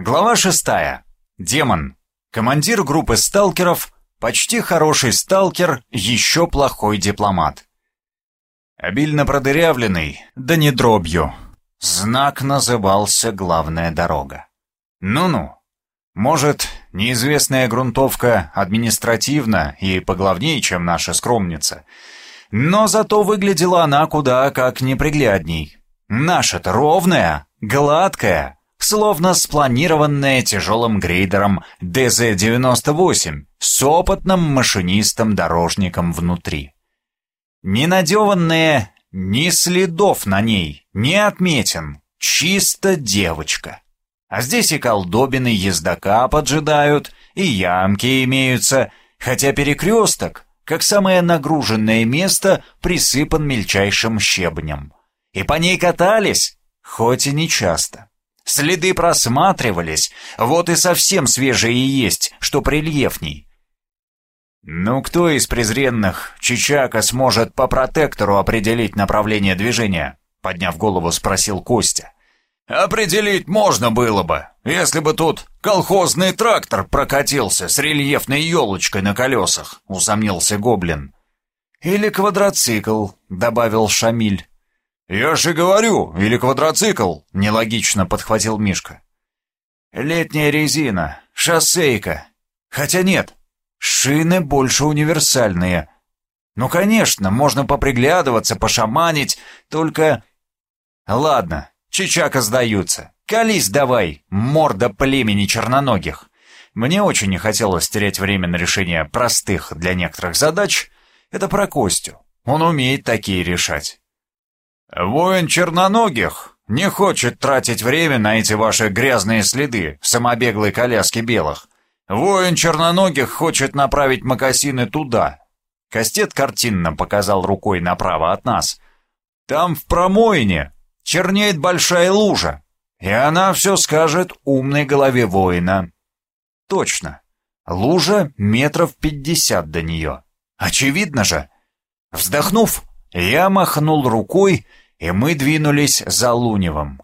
Глава шестая. Демон. Командир группы сталкеров, почти хороший сталкер, еще плохой дипломат. Обильно продырявленный, да не дробью. Знак назывался «Главная дорога». Ну-ну. Может, неизвестная грунтовка административна и поглавнее, чем наша скромница. Но зато выглядела она куда как неприглядней. Наша-то ровная, гладкая, словно спланированная тяжелым грейдером ДЗ-98 с опытным машинистом-дорожником внутри. Ненадеванная, ни следов на ней, ни отметин, чисто девочка. А здесь и колдобины ездока поджидают, и ямки имеются, хотя перекресток, как самое нагруженное место, присыпан мельчайшим щебнем. И по ней катались, хоть и не часто. Следы просматривались, вот и совсем свежие есть, что прельефней. Ну кто из презренных Чичака сможет по протектору определить направление движения? Подняв голову, спросил Костя. Определить можно было бы, если бы тут колхозный трактор прокатился с рельефной елочкой на колесах, усомнился Гоблин. Или квадроцикл, добавил Шамиль. «Я же говорю, или квадроцикл!» — нелогично подхватил Мишка. «Летняя резина, шоссейка. Хотя нет, шины больше универсальные. Ну, конечно, можно поприглядываться, пошаманить, только... Ладно, чичака сдаются. Колись давай, морда племени черноногих. Мне очень не хотелось терять время на решение простых для некоторых задач. Это про Костю. Он умеет такие решать. «Воин черноногих не хочет тратить время на эти ваши грязные следы в самобеглой коляске белых. Воин черноногих хочет направить мокасины туда». Кастет картинно показал рукой направо от нас. «Там в промоине чернеет большая лужа, и она все скажет умной голове воина». «Точно. Лужа метров пятьдесят до нее. Очевидно же». Вздохнув, я махнул рукой, и мы двинулись за Луневым.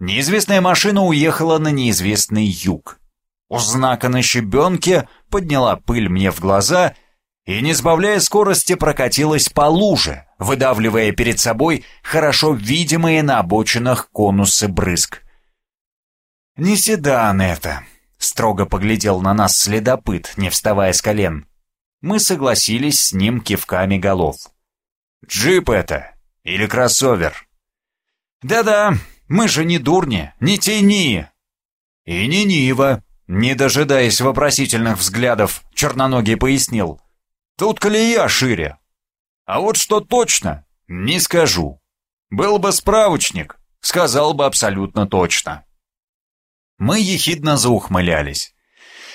Неизвестная машина уехала на неизвестный юг. У знака на щебенке подняла пыль мне в глаза и, не сбавляя скорости, прокатилась по луже, выдавливая перед собой хорошо видимые на обочинах конусы брызг. «Не седан это», — строго поглядел на нас следопыт, не вставая с колен. Мы согласились с ним кивками голов. «Джип это! Или кроссовер?» «Да-да, мы же не дурни, не тени!» «И не Нива», не дожидаясь вопросительных взглядов, черноногий пояснил. «Тут колея шире. А вот что точно, не скажу. Был бы справочник, сказал бы абсолютно точно». Мы ехидно заухмылялись.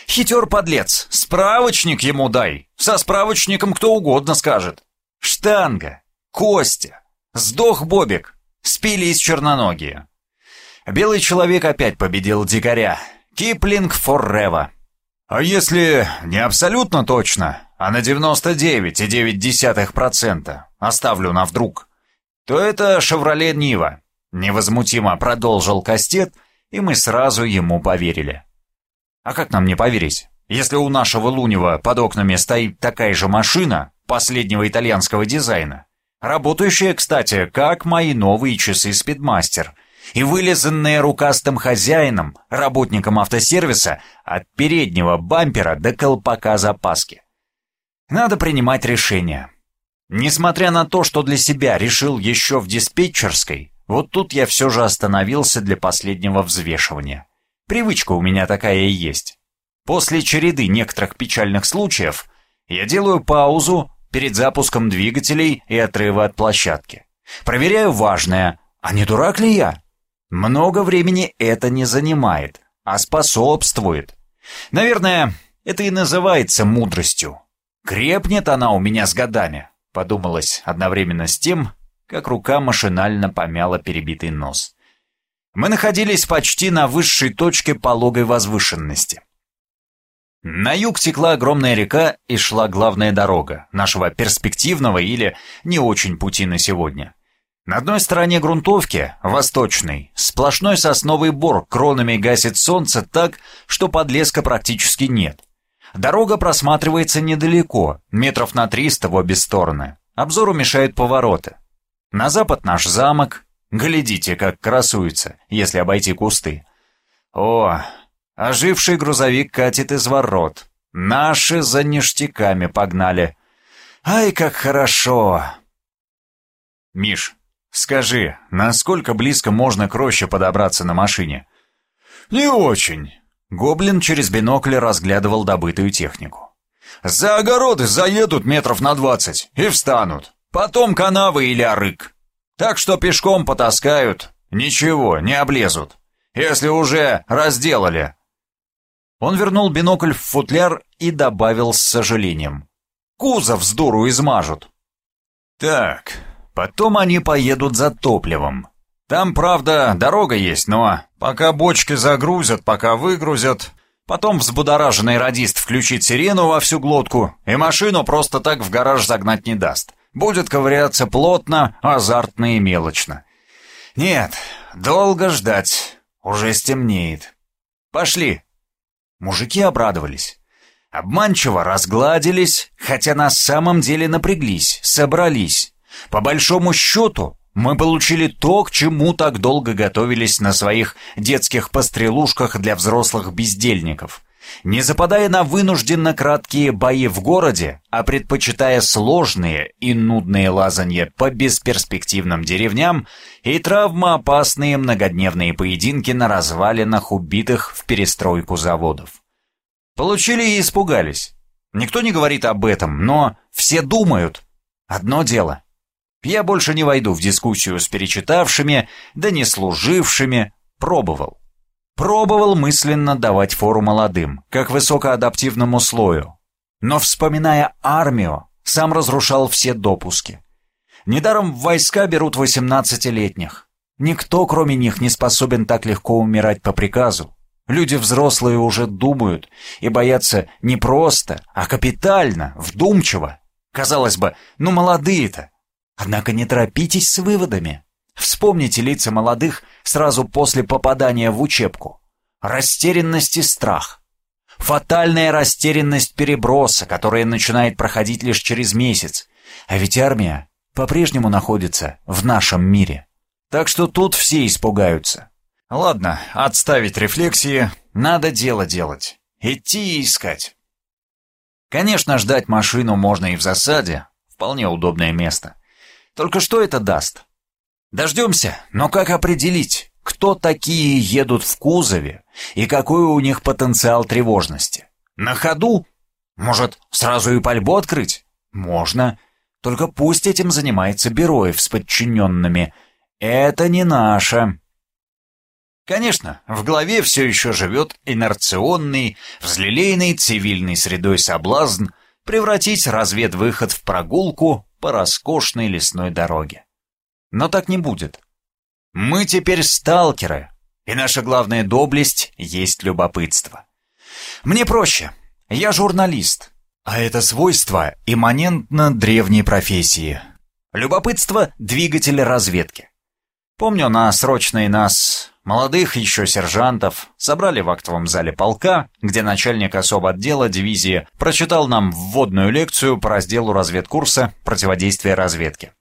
«Хитер подлец, справочник ему дай, со справочником кто угодно скажет. Штанга, Костя, сдох Бобик, спились черноногие». Белый человек опять победил дикаря, Киплинг форрева. А если не абсолютно точно, а на 99,9% оставлю на вдруг, то это «Шевроле Нива», — невозмутимо продолжил Кастет, и мы сразу ему поверили. А как нам не поверить, если у нашего Лунева под окнами стоит такая же машина последнего итальянского дизайна, работающая, кстати, как мои новые часы «Спидмастер», и вылизанная рукастым хозяином, работником автосервиса, от переднего бампера до колпака запаски. Надо принимать решение. Несмотря на то, что для себя решил еще в диспетчерской, вот тут я все же остановился для последнего взвешивания. Привычка у меня такая и есть. После череды некоторых печальных случаев я делаю паузу перед запуском двигателей и отрыва от площадки. Проверяю важное, а не дурак ли я? Много времени это не занимает, а способствует. Наверное, это и называется мудростью. Крепнет она у меня с годами, подумалось одновременно с тем, как рука машинально помяла перебитый нос. Мы находились почти на высшей точке пологой возвышенности. На юг текла огромная река и шла главная дорога нашего перспективного или не очень пути на сегодня. На одной стороне грунтовки, восточной, сплошной сосновый бор кронами гасит солнце так, что подлеска практически нет. Дорога просматривается недалеко, метров на триста в обе стороны. Обзору мешают повороты. На запад наш замок. Глядите, как красуется, если обойти кусты. О, оживший грузовик катит из ворот. Наши за ништяками погнали. Ай, как хорошо! Миш, Скажи, насколько близко можно к роще подобраться на машине? Не очень. Гоблин через бинокль разглядывал добытую технику. За огороды заедут метров на двадцать и встанут. Потом канавы или арык. Так что пешком потаскают. Ничего, не облезут. Если уже разделали. Он вернул бинокль в футляр и добавил с сожалением. Кузов с дуру измажут. Так, Потом они поедут за топливом. Там, правда, дорога есть, но пока бочки загрузят, пока выгрузят, потом взбудораженный радист включит сирену во всю глотку, и машину просто так в гараж загнать не даст. Будет ковыряться плотно, азартно и мелочно. Нет, долго ждать. Уже стемнеет. Пошли. Мужики обрадовались. Обманчиво разгладились, хотя на самом деле напряглись, собрались. По большому счету, мы получили то, к чему так долго готовились на своих детских пострелушках для взрослых бездельников. Не западая на вынужденно краткие бои в городе, а предпочитая сложные и нудные лазанья по бесперспективным деревням и травмоопасные многодневные поединки на развалинах убитых в перестройку заводов. Получили и испугались. Никто не говорит об этом, но все думают. Одно дело — я больше не войду в дискуссию с перечитавшими, да не служившими. Пробовал. Пробовал мысленно давать фору молодым, как высокоадаптивному слою. Но, вспоминая армию, сам разрушал все допуски. Недаром в войска берут 18-летних. Никто, кроме них, не способен так легко умирать по приказу. Люди взрослые уже думают и боятся не просто, а капитально, вдумчиво. Казалось бы, ну молодые-то, Однако не торопитесь с выводами. Вспомните лица молодых сразу после попадания в учебку. Растерянность и страх. Фатальная растерянность переброса, которая начинает проходить лишь через месяц. А ведь армия по-прежнему находится в нашем мире. Так что тут все испугаются. Ладно, отставить рефлексии, надо дело делать. Идти и искать. Конечно, ждать машину можно и в засаде, вполне удобное место. Только что это даст? Дождемся, но как определить, кто такие едут в кузове и какой у них потенциал тревожности? На ходу? Может, сразу и пальбу открыть? Можно. Только пусть этим занимается Бероев с подчиненными. Это не наше. Конечно, в голове все еще живет инерционный, взлелейный цивильной средой соблазн превратить разведвыход в прогулку по роскошной лесной дороге. Но так не будет. Мы теперь сталкеры, и наша главная доблесть есть любопытство. Мне проще. Я журналист, а это свойство имманентно древней профессии. Любопытство — двигатель разведки. Помню, на срочной нас Молодых еще сержантов собрали в актовом зале полка, где начальник особо отдела дивизии прочитал нам вводную лекцию по разделу разведкурса «Противодействие разведке».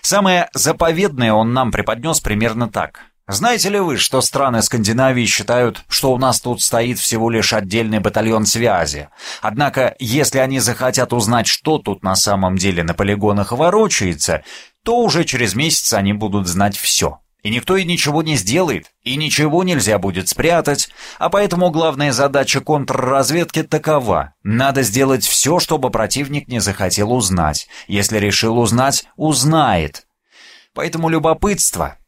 Самое заповедное он нам преподнес примерно так. Знаете ли вы, что страны Скандинавии считают, что у нас тут стоит всего лишь отдельный батальон связи? Однако, если они захотят узнать, что тут на самом деле на полигонах ворочается, то уже через месяц они будут знать все и никто и ничего не сделает, и ничего нельзя будет спрятать, а поэтому главная задача контрразведки такова. Надо сделать все, чтобы противник не захотел узнать. Если решил узнать, узнает. Поэтому любопытство.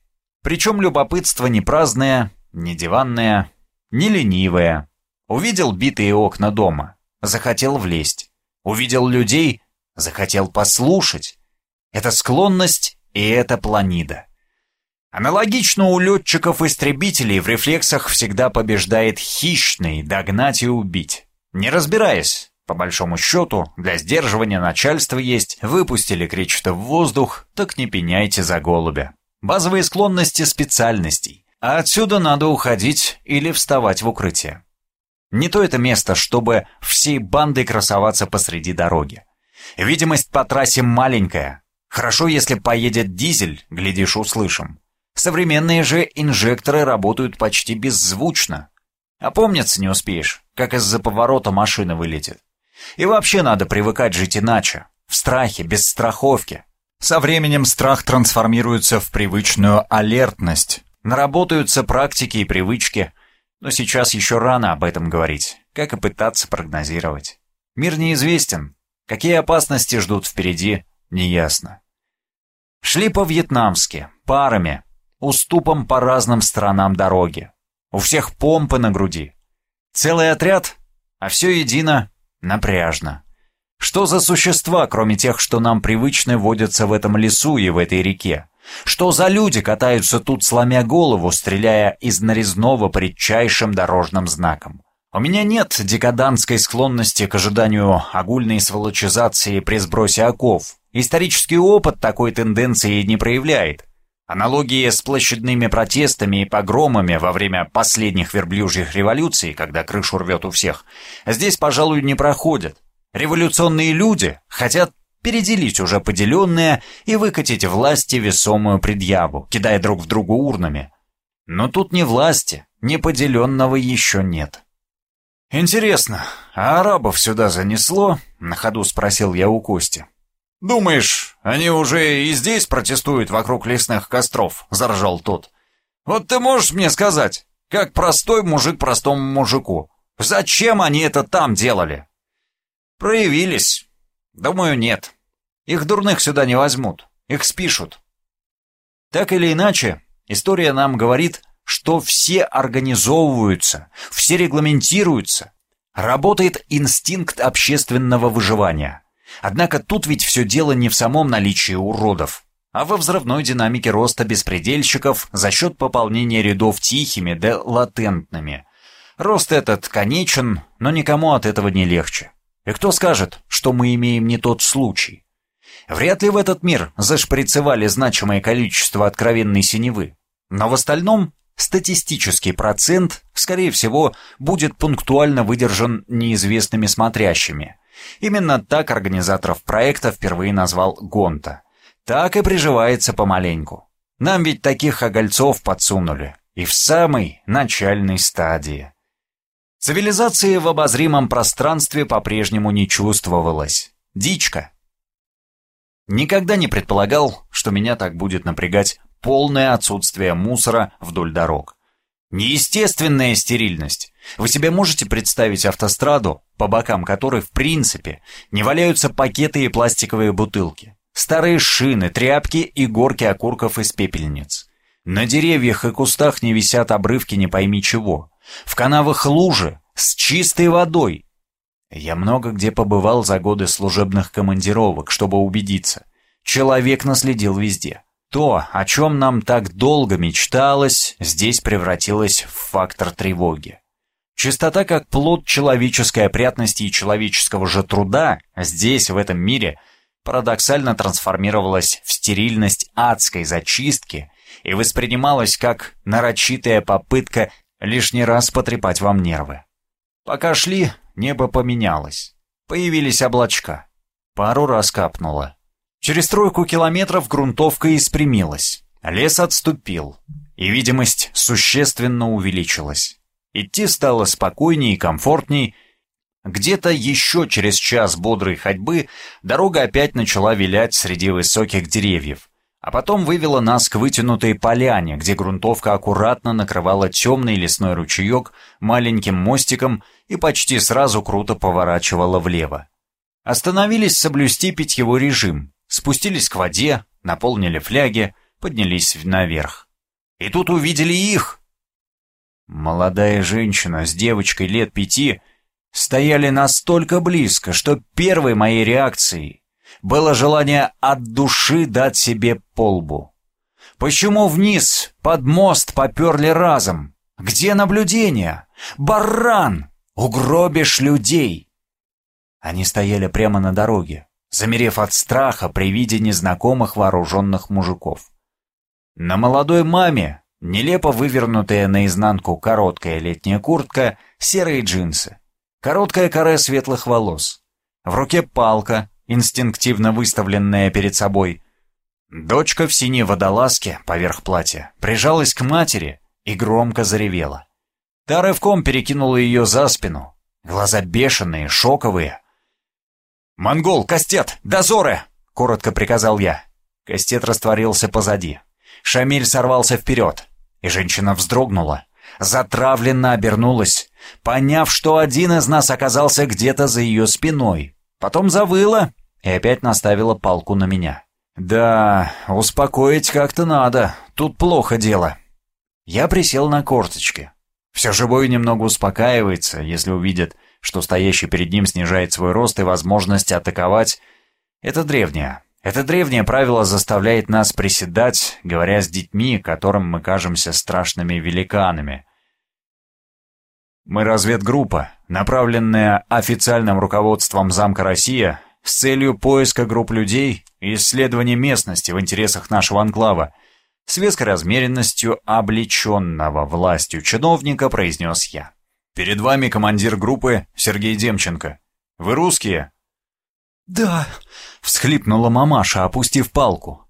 Причем любопытство не праздное, не диванное, не ленивое. Увидел битые окна дома, захотел влезть. Увидел людей, захотел послушать. Это склонность и это планида. Аналогично у летчиков-истребителей в рефлексах всегда побеждает хищный догнать и убить. Не разбираясь, по большому счету, для сдерживания начальства есть, выпустили кричето в воздух, так не пеняйте за голубя. Базовые склонности специальностей. А отсюда надо уходить или вставать в укрытие. Не то это место, чтобы всей бандой красоваться посреди дороги. Видимость по трассе маленькая. Хорошо, если поедет дизель, глядишь, услышим. Современные же инжекторы работают почти беззвучно. Опомниться не успеешь, как из-за поворота машина вылетит. И вообще надо привыкать жить иначе, в страхе, без страховки. Со временем страх трансформируется в привычную алертность. Наработаются практики и привычки, но сейчас еще рано об этом говорить, как и пытаться прогнозировать. Мир неизвестен, какие опасности ждут впереди, неясно. Шли по-вьетнамски, парами, уступом по разным сторонам дороги. У всех помпы на груди. Целый отряд, а все едино, напряжно. Что за существа, кроме тех, что нам привычны, водятся в этом лесу и в этой реке? Что за люди катаются тут, сломя голову, стреляя из нарезного по редчайшим дорожным знакам? У меня нет декадантской склонности к ожиданию огульной сволочизации при сбросе оков. Исторический опыт такой тенденции не проявляет. Аналогии с площадными протестами и погромами во время последних верблюжьих революций, когда крышу рвет у всех, здесь, пожалуй, не проходят. Революционные люди хотят переделить уже поделенное и выкатить власти весомую предъяву, кидая друг в друга урнами. Но тут ни власти, ни поделенного еще нет. «Интересно, а арабов сюда занесло?» — на ходу спросил я у Кости. «Думаешь, они уже и здесь протестуют вокруг лесных костров?» — заржал тот. «Вот ты можешь мне сказать, как простой мужик простому мужику, зачем они это там делали?» «Проявились. Думаю, нет. Их дурных сюда не возьмут, их спишут». Так или иначе, история нам говорит, что все организовываются, все регламентируются. Работает инстинкт общественного выживания – Однако тут ведь все дело не в самом наличии уродов, а во взрывной динамике роста беспредельщиков за счет пополнения рядов тихими да латентными. Рост этот конечен, но никому от этого не легче. И кто скажет, что мы имеем не тот случай? Вряд ли в этот мир зашприцевали значимое количество откровенной синевы. Но в остальном статистический процент, скорее всего, будет пунктуально выдержан неизвестными смотрящими – Именно так организаторов проекта впервые назвал Гонта. Так и приживается помаленьку. Нам ведь таких огольцов подсунули. И в самой начальной стадии. Цивилизации в обозримом пространстве по-прежнему не чувствовалось. Дичка. Никогда не предполагал, что меня так будет напрягать полное отсутствие мусора вдоль дорог. Неестественная стерильность. Вы себе можете представить автостраду, по бокам которой, в принципе, не валяются пакеты и пластиковые бутылки, старые шины, тряпки и горки окурков из пепельниц. На деревьях и кустах не висят обрывки не пойми чего. В канавах лужи с чистой водой. Я много где побывал за годы служебных командировок, чтобы убедиться. Человек наследил везде. То, о чем нам так долго мечталось, здесь превратилось в фактор тревоги. Чистота как плод человеческой опрятности и человеческого же труда здесь, в этом мире, парадоксально трансформировалась в стерильность адской зачистки и воспринималась как нарочитая попытка лишний раз потрепать вам нервы. Пока шли, небо поменялось. Появились облачка. Пару раз капнуло. Через тройку километров грунтовка испрямилась. Лес отступил, и видимость существенно увеличилась. Идти стало спокойнее и комфортней. Где-то еще через час бодрой ходьбы дорога опять начала вилять среди высоких деревьев, а потом вывела нас к вытянутой поляне, где грунтовка аккуратно накрывала темный лесной ручеек маленьким мостиком и почти сразу круто поворачивала влево. Остановились соблюсти питьевой режим, спустились к воде, наполнили фляги, поднялись наверх. И тут увидели их, Молодая женщина с девочкой лет пяти стояли настолько близко, что первой моей реакцией было желание от души дать себе полбу. Почему вниз, под мост поперли разом? Где наблюдение? Баран! Угробишь людей! Они стояли прямо на дороге, замерев от страха при виде незнакомых вооруженных мужиков. На молодой маме нелепо вывернутая наизнанку короткая летняя куртка, серые джинсы, короткая коре светлых волос. В руке палка, инстинктивно выставленная перед собой. Дочка в синей водолазке поверх платья прижалась к матери и громко заревела. Та рывком перекинула ее за спину. Глаза бешеные, шоковые. «Монгол, Кастет, дозоры!» — коротко приказал я. Кастет растворился позади. Шамиль сорвался вперед, и женщина вздрогнула, затравленно обернулась, поняв, что один из нас оказался где-то за ее спиной. Потом завыла и опять наставила палку на меня. «Да, успокоить как-то надо, тут плохо дело». Я присел на корточки. Все живое немного успокаивается, если увидит, что стоящий перед ним снижает свой рост и возможность атаковать. Это древнее, это древнее правило заставляет нас приседать, говоря с детьми, которым мы кажемся страшными великанами. Мы разведгруппа, направленная официальным руководством замка «Россия» с целью поиска групп людей и исследования местности в интересах нашего анклава. С веской размеренностью облеченного властью чиновника произнес я. «Перед вами командир группы Сергей Демченко. Вы русские?» «Да», — всхлипнула мамаша, опустив палку.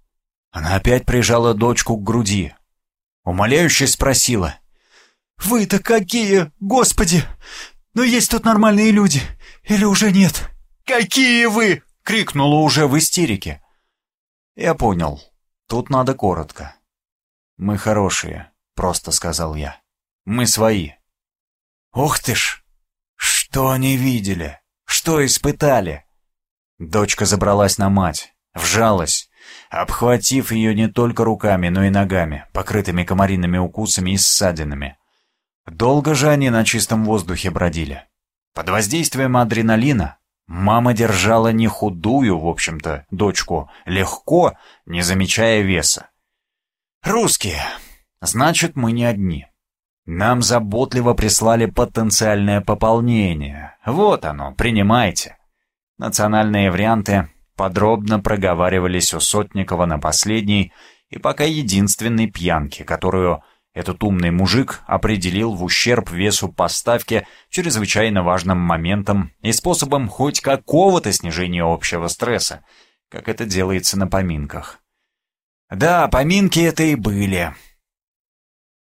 Она опять прижала дочку к груди. Умоляюще спросила. «Вы-то какие, господи! Но есть тут нормальные люди, или уже нет?» «Какие вы?» — крикнула уже в истерике. Я понял. Тут надо коротко. «Мы хорошие», — просто сказал я. «Мы свои». «Ух ты ж! Что они видели? Что испытали?» Дочка забралась на мать, вжалась, обхватив ее не только руками, но и ногами, покрытыми комариными укусами и ссадинами. Долго же они на чистом воздухе бродили. Под воздействием адреналина мама держала не худую, в общем-то, дочку, легко, не замечая веса. «Русские! Значит, мы не одни. Нам заботливо прислали потенциальное пополнение. Вот оно, принимайте». Национальные варианты подробно проговаривались у Сотникова на последней и пока единственной пьянке, которую этот умный мужик определил в ущерб весу поставки чрезвычайно важным моментом и способом хоть какого-то снижения общего стресса, как это делается на поминках. Да, поминки это и были.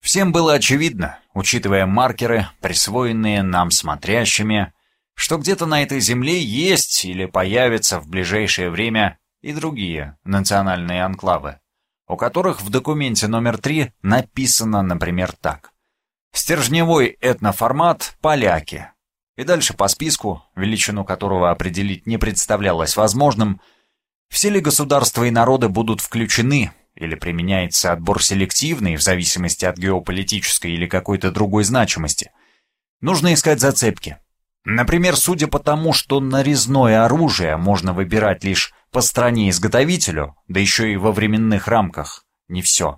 Всем было очевидно, учитывая маркеры, присвоенные нам смотрящими, что где-то на этой земле есть или появятся в ближайшее время и другие национальные анклавы, у которых в документе номер 3 написано, например, так. Стержневой этноформат «Поляки». И дальше по списку, величину которого определить не представлялось возможным, все ли государства и народы будут включены или применяется отбор селективный в зависимости от геополитической или какой-то другой значимости. Нужно искать зацепки, Например, судя по тому, что нарезное оружие можно выбирать лишь по стране-изготовителю, да еще и во временных рамках, не все.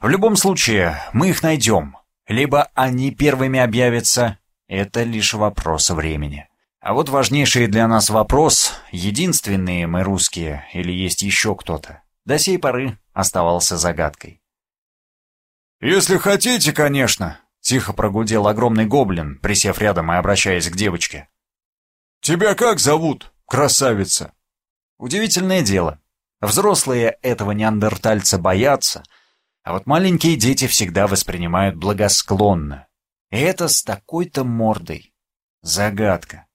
В любом случае, мы их найдем. Либо они первыми объявятся, это лишь вопрос времени. А вот важнейший для нас вопрос, единственные мы русские или есть еще кто-то, до сей поры оставался загадкой. «Если хотите, конечно», Тихо прогудел огромный гоблин, присев рядом и обращаясь к девочке. «Тебя как зовут, красавица?» Удивительное дело. Взрослые этого неандертальца боятся, а вот маленькие дети всегда воспринимают благосклонно. И это с такой-то мордой. Загадка.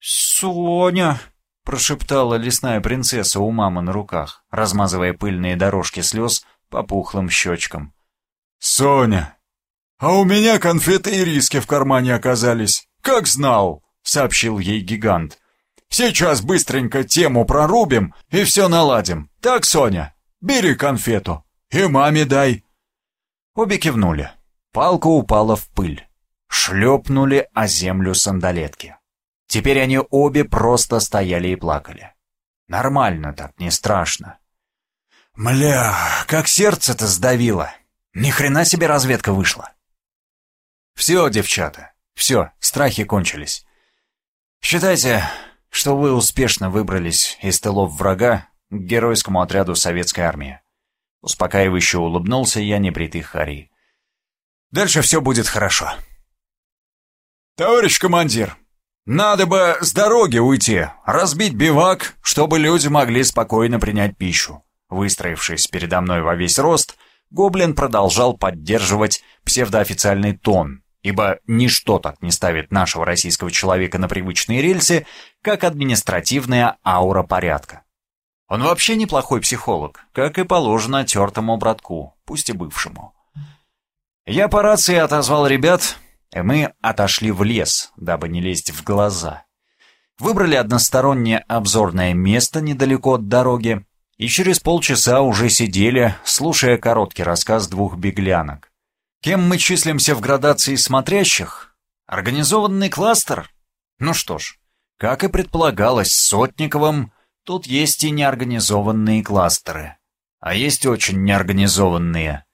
«Соня!» — прошептала лесная принцесса у мамы на руках, размазывая пыльные дорожки слез по пухлым щечкам. «Соня!» «А у меня конфеты и риски в кармане оказались. Как знал!» — сообщил ей гигант. «Сейчас быстренько тему прорубим и все наладим. Так, Соня, бери конфету и маме дай». Обе кивнули. Палка упала в пыль. Шлепнули о землю сандалетки. Теперь они обе просто стояли и плакали. Нормально так, не страшно. «Мля, как сердце-то сдавило! Ни хрена себе разведка вышла!» Все, девчата, все, страхи кончились. Считайте, что вы успешно выбрались из тылов врага к геройскому отряду советской армии. Успокаивающе улыбнулся я небритый Хари. «Дальше все будет хорошо». «Товарищ командир, надо бы с дороги уйти, разбить бивак, чтобы люди могли спокойно принять пищу». Выстроившись передо мной во весь рост, Гоблин продолжал поддерживать псевдоофициальный тон, ибо ничто так не ставит нашего российского человека на привычные рельсы, как административная аура порядка. Он вообще неплохой психолог, как и положено тертому братку, пусть и бывшему. Я по рации отозвал ребят, мы отошли в лес, дабы не лезть в глаза. Выбрали одностороннее обзорное место недалеко от дороги, и через полчаса уже сидели, слушая короткий рассказ двух беглянок. Кем мы числимся в градации смотрящих? Организованный кластер? Ну что ж, как и предполагалось Сотниковым, Тут есть и неорганизованные кластеры. А есть очень неорганизованные.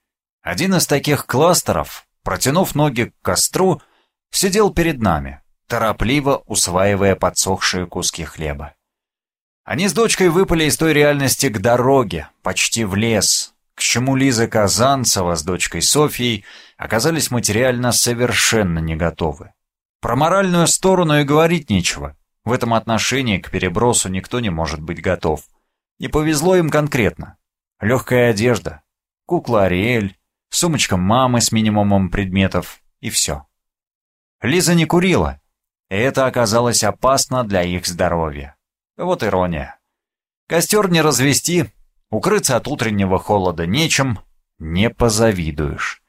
Один из таких кластеров, протянув ноги к костру, сидел перед нами, торопливо усваивая подсохшие куски хлеба. Они с дочкой выпали из той реальности к дороге, почти в лес, к чему Лиза Казанцева с дочкой Софьей оказались материально совершенно не готовы. Про моральную сторону и говорить нечего. В этом отношении к перебросу никто не может быть готов. Не повезло им конкретно. Легкая одежда, кукла Ариэль, сумочка мамы с минимумом предметов и все. Лиза не курила, и это оказалось опасно для их здоровья. Вот ирония. Костер не развести, укрыться от утреннего холода нечем, не позавидуешь.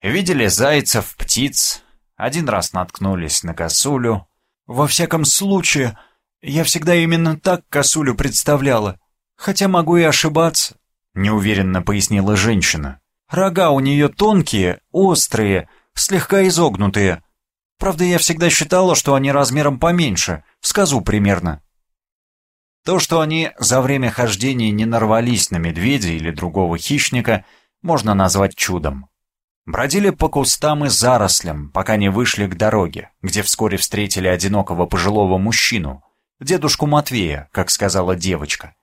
Видели зайцев, птиц, один раз наткнулись на косулю, во всяком случае, я всегда именно так косулю представляла, хотя могу и ошибаться, неуверенно пояснила женщина. Рога у нее тонкие, острые, слегка изогнутые. Правда, я всегда считала, что они размером поменьше, с козу примерно. То, что они за время хождения не нарвались на медведя или другого хищника, можно назвать чудом. Бродили по кустам и зарослям, пока не вышли к дороге, где вскоре встретили одинокого пожилого мужчину, дедушку Матвея, как сказала девочка.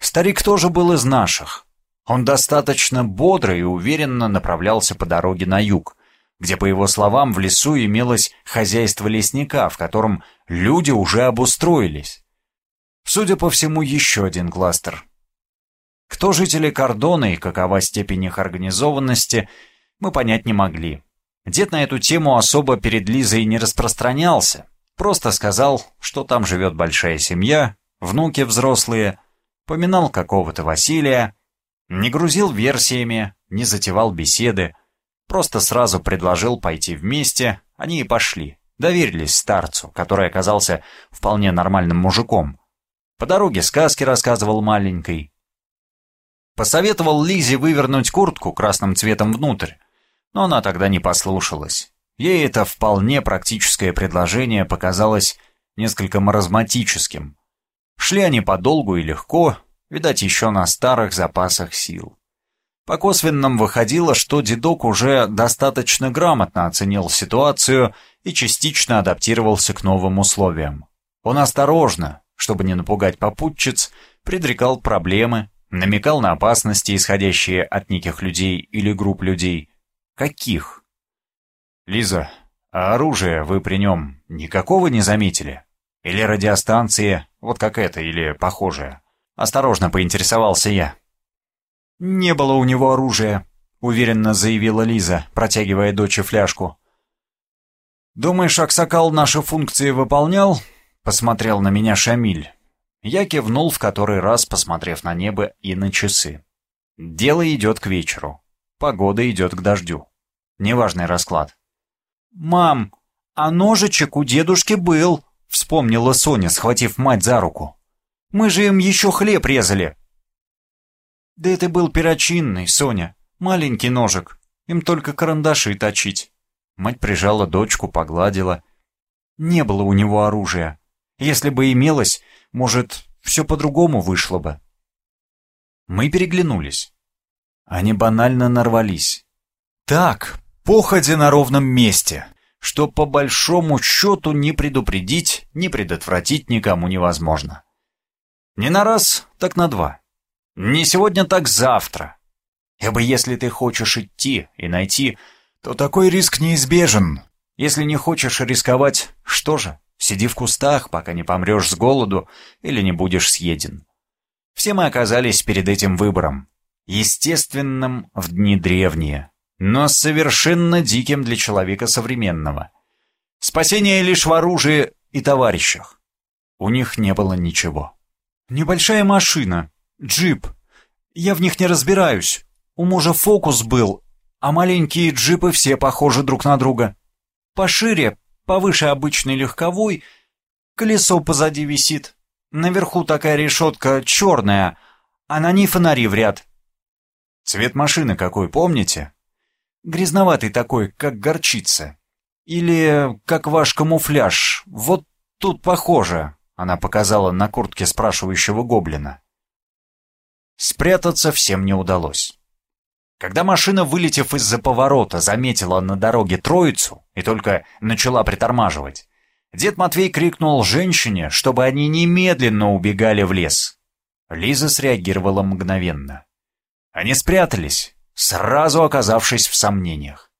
Старик тоже был из наших. Он достаточно бодро и уверенно направлялся по дороге на юг, где, по его словам, в лесу имелось хозяйство лесника, в котором люди уже обустроились. Судя по всему, еще один кластер. Кто жители Кордона и какова степень их организованности – мы понять не могли. Дед на эту тему особо перед Лизой не распространялся. Просто сказал, что там живет большая семья, внуки взрослые, поминал какого-то Василия, не грузил версиями, не затевал беседы, просто сразу предложил пойти вместе, они и пошли, доверились старцу, который оказался вполне нормальным мужиком. По дороге сказки рассказывал маленькой. Посоветовал Лизе вывернуть куртку красным цветом внутрь, но она тогда не послушалась. Ей это вполне практическое предложение показалось несколько маразматическим. Шли они подолгу и легко, видать, еще на старых запасах сил. По косвенным выходило, что дедок уже достаточно грамотно оценил ситуацию и частично адаптировался к новым условиям. Он осторожно, чтобы не напугать попутчиц, предрекал проблемы, намекал на опасности, исходящие от неких людей или групп людей, «Каких?» «Лиза, а оружие вы при нем никакого не заметили? Или радиостанции, вот как это, или похожее?» Осторожно поинтересовался я. «Не было у него оружия», — уверенно заявила Лиза, протягивая доче фляжку. «Думаешь, Аксакал наши функции выполнял?» — посмотрел на меня Шамиль. Я кивнул в который раз, посмотрев на небо и на часы. Дело идет к вечеру. Погода идет к дождю. Неважный расклад. «Мам, а ножичек у дедушки был», — вспомнила Соня, схватив мать за руку. «Мы же им еще хлеб резали». «Да это был перочинный, Соня, маленький ножик, им только карандаши точить». Мать прижала дочку, погладила. Не было у него оружия. Если бы имелось, может, все по-другому вышло бы. Мы переглянулись. Они банально нарвались. Так, походе на ровном месте, что по большому счету не предупредить, не предотвратить никому невозможно. Не на раз, так на два. Не сегодня, так завтра. Ибо если ты хочешь идти и найти, то такой риск неизбежен. Если не хочешь рисковать, что же, сиди в кустах, пока не помрешь с голоду или не будешь съеден. Все мы оказались перед этим выбором. Естественным в дни древние, но совершенно диким для человека современного. Спасение лишь в оружии и товарищах. У них не было ничего. Небольшая машина, джип. Я в них не разбираюсь. У мужа фокус был, а маленькие джипы все похожи друг на друга. Пошире, повыше обычной легковой, колесо позади висит. Наверху такая решетка черная, а на ней фонари в ряд. Цвет машины какой, помните? Грязноватый такой, как горчица. Или как ваш камуфляж. Вот тут похоже, она показала на куртке спрашивающего гоблина. Спрятаться всем не удалось. Когда машина, вылетев из-за поворота, заметила на дороге троицу и только начала притормаживать, дед Матвей крикнул женщине, чтобы они немедленно убегали в лес. Лиза среагировала мгновенно. Они спрятались, сразу оказавшись в сомнениях.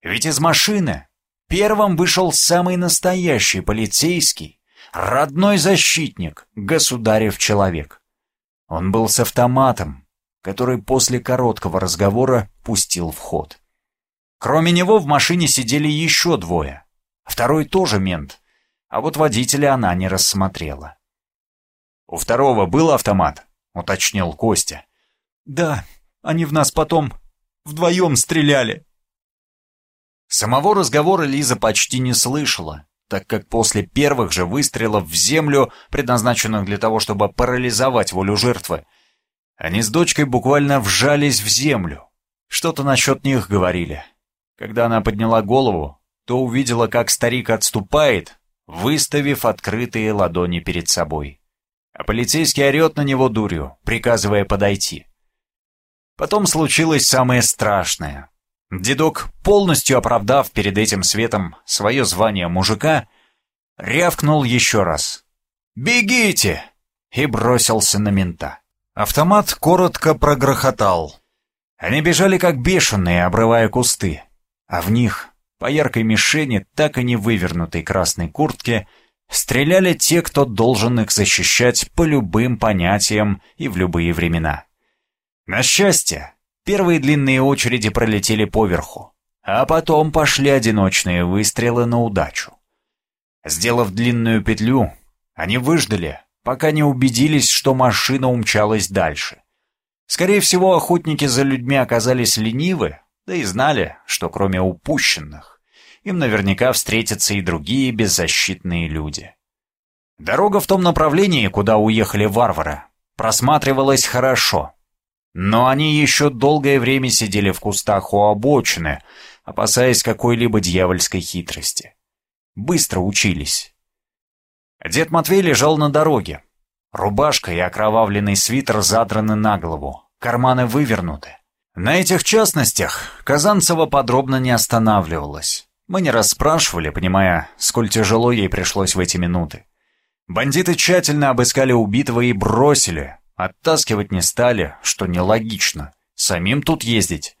Ведь из машины первым вышел самый настоящий полицейский, родной защитник, государев человек. Он был с автоматом, который после короткого разговора пустил в ход. Кроме него в машине сидели еще двое. Второй тоже мент, а вот водителя она не рассмотрела. «У второго был автомат?» — уточнил Костя. «Да, они в нас потом вдвоем стреляли». Самого разговора Лиза почти не слышала, так как после первых же выстрелов в землю, предназначенных для того, чтобы парализовать волю жертвы, они с дочкой буквально вжались в землю. Что-то насчет них говорили. Когда она подняла голову, то увидела, как старик отступает, выставив открытые ладони перед собой. А полицейский орет на него дурью, приказывая подойти. Потом случилось самое страшное. Дедок, полностью оправдав перед этим светом свое звание мужика, рявкнул еще раз. «Бегите!» и бросился на мента. Автомат коротко прогрохотал. Они бежали как бешеные, обрывая кусты. А в них, по яркой мишени, так и не вывернутой красной куртке, стреляли те, кто должен их защищать по любым понятиям и в любые времена. На счастье, первые длинные очереди пролетели поверху, а потом пошли одиночные выстрелы на удачу. Сделав длинную петлю, они выждали, пока не убедились, что машина умчалась дальше. Скорее всего, охотники за людьми оказались ленивы, да и знали, что кроме упущенных, им наверняка встретятся и другие беззащитные люди. Дорога в том направлении, куда уехали варвары, просматривалась хорошо. Но они еще долгое время сидели в кустах у обочины, опасаясь какой-либо дьявольской хитрости. Быстро учились. Дед Матвей лежал на дороге. Рубашка и окровавленный свитер задраны на голову, карманы вывернуты. На этих частностях Казанцева подробно не останавливалась. Мы не расспрашивали, понимая, сколь тяжело ей пришлось в эти минуты. Бандиты тщательно обыскали убитого и бросили. Оттаскивать не стали, что нелогично. Самим тут ездить.